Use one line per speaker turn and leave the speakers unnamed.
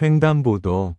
횡단보도.